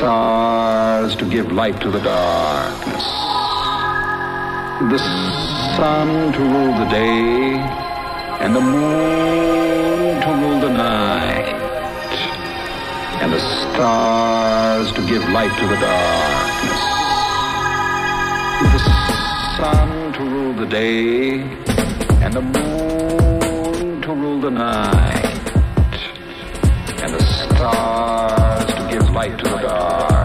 stars to give light to the darkness, the sun to rule the day, and the moon to rule the night, and the stars to give light to the darkness, the sun to rule the day, and the moon to rule the night, and the stars light radar.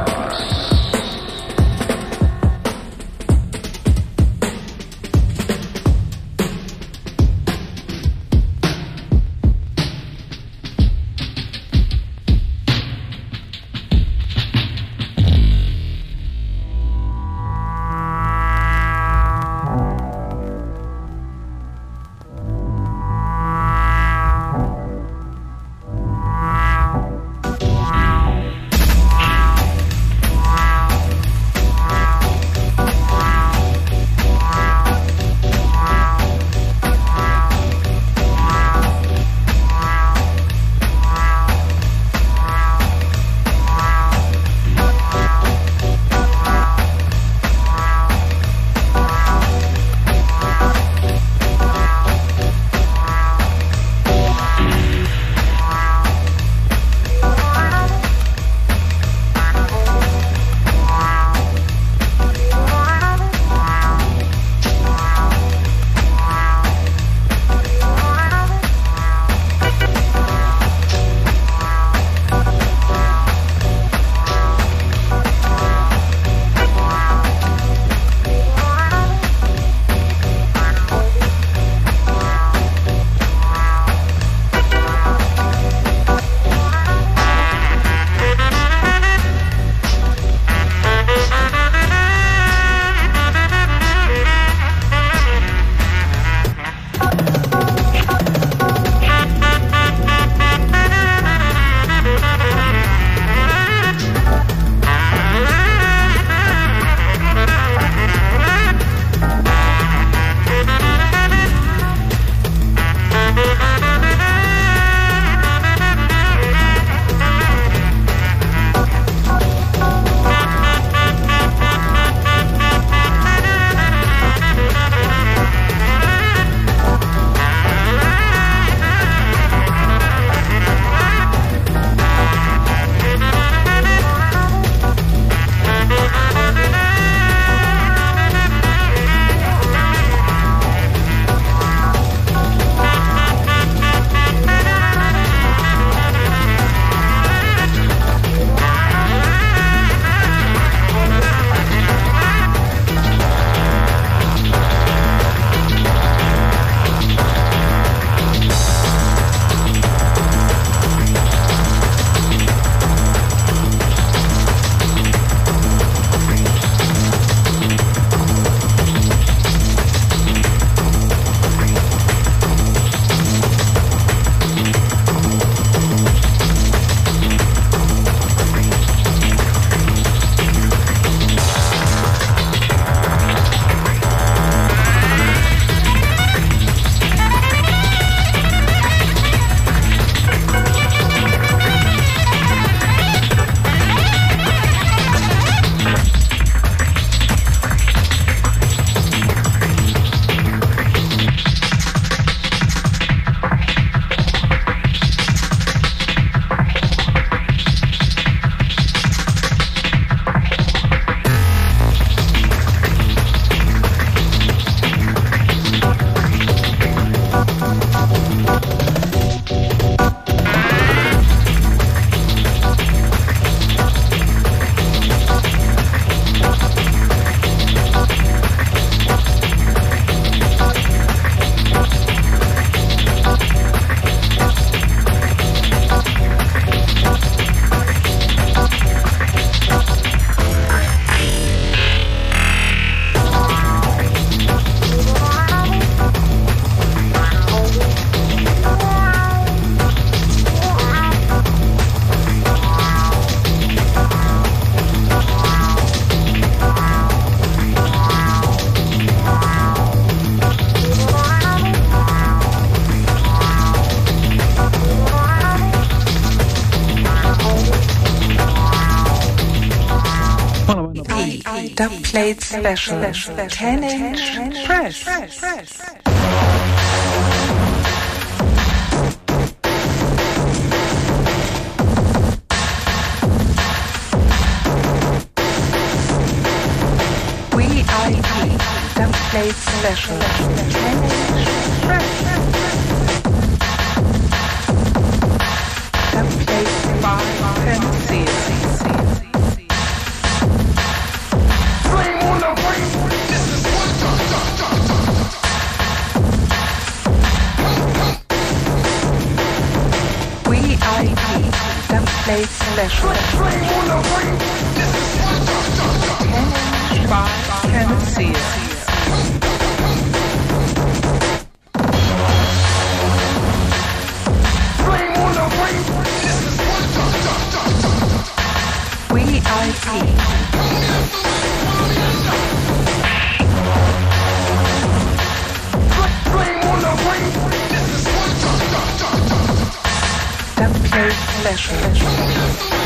Special. 10 inch press. VIP dub plate special. Special. 10 inch by Panacea. VIP dub plate special.